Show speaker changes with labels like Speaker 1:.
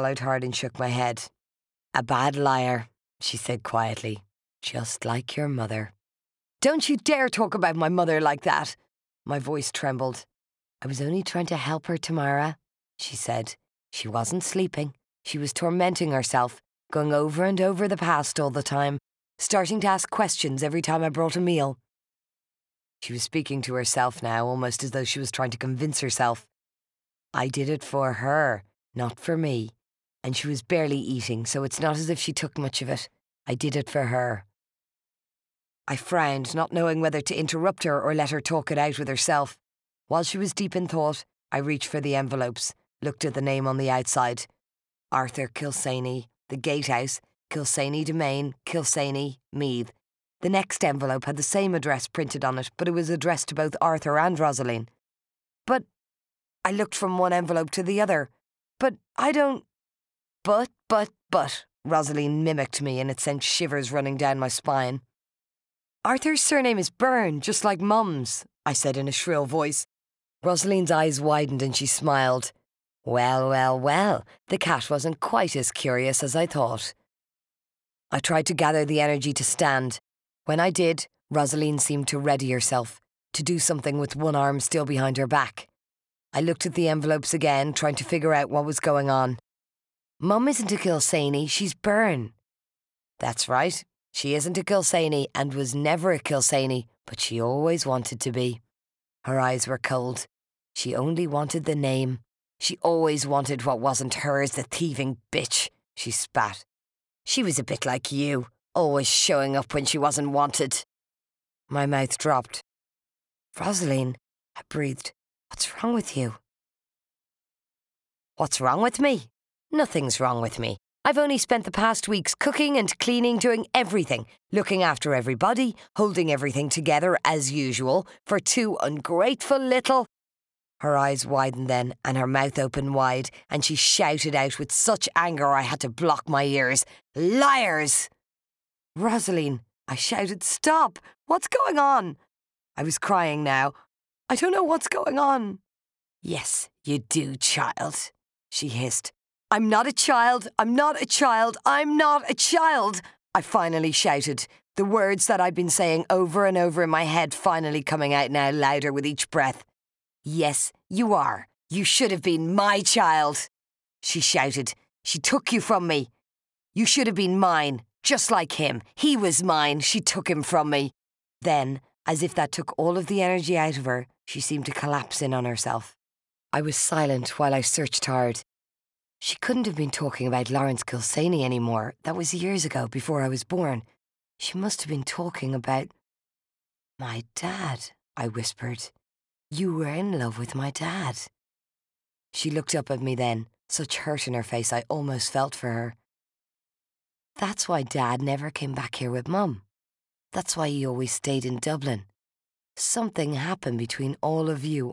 Speaker 1: swallowed hard and shook my head. A bad liar, she said quietly, just like your mother. Don't you dare talk about my mother like that. My voice trembled. I was only trying to help her, Tamara, she said. She wasn't sleeping. She was tormenting herself, going over and over the past all the time, starting to ask questions every time I brought a meal. She was speaking to herself now, almost as though she was trying to convince herself. I did it for her, not for me. And she was barely eating, so it's not as if she took much of it. I did it for her. I frowned, not knowing whether to interrupt her or let her talk it out with herself. While she was deep in thought, I reached for the envelopes, looked at the name on the outside Arthur Kilsaney, The Gatehouse, Kilsaney Domain, Kilsaney, Meath. The next envelope had the same address printed on it, but it was addressed to both Arthur and Rosaleen. But I looked from one envelope to the other. But I don't. But, but, but, Rosaleen mimicked me and it sent shivers running down my spine. Arthur's surname is Byrne, just like Mum's, I said in a shrill voice. Rosaleen's eyes widened and she smiled. Well, well, well, the cat wasn't quite as curious as I thought. I tried to gather the energy to stand. When I did, Rosaleen seemed to ready herself, to do something with one arm still behind her back. I looked at the envelopes again, trying to figure out what was going on. Mum isn't a Kilsaney, she's Byrne. That's right. She isn't a Kilsaney and was never a Kilsaney, but she always wanted to be. Her eyes were cold. She only wanted the name. She always wanted what wasn't hers, the thieving bitch, she spat. She was a bit like you, always showing up when she wasn't wanted. My mouth dropped. Rosaleen, I breathed. What's wrong with you? What's wrong with me? Nothing's wrong with me. I've only spent the past weeks cooking and cleaning, doing everything, looking after everybody, holding everything together as usual for two ungrateful little. Her eyes widened then, and her mouth opened wide, and she shouted out with such anger I had to block my ears Liars! Rosaleen, I shouted, Stop! What's going on? I was crying now. I don't know what's going on. Yes, you do, child, she hissed. I'm not a child. I'm not a child. I'm not a child. I finally shouted, the words that I'd been saying over and over in my head finally coming out now louder with each breath. Yes, you are. You should have been my child. She shouted. She took you from me. You should have been mine, just like him. He was mine. She took him from me. Then, as if that took all of the energy out of her, she seemed to collapse in on herself. I was silent while I searched hard. She couldn't have been talking about Lawrence Kilsaney anymore. That was years ago, before I was born. She must have been talking about. My dad, I whispered. You were in love with my dad. She looked up at me then, such hurt in her face I almost felt for her. That's why Dad never came back here with Mum. That's why he always stayed in Dublin. Something happened between all of you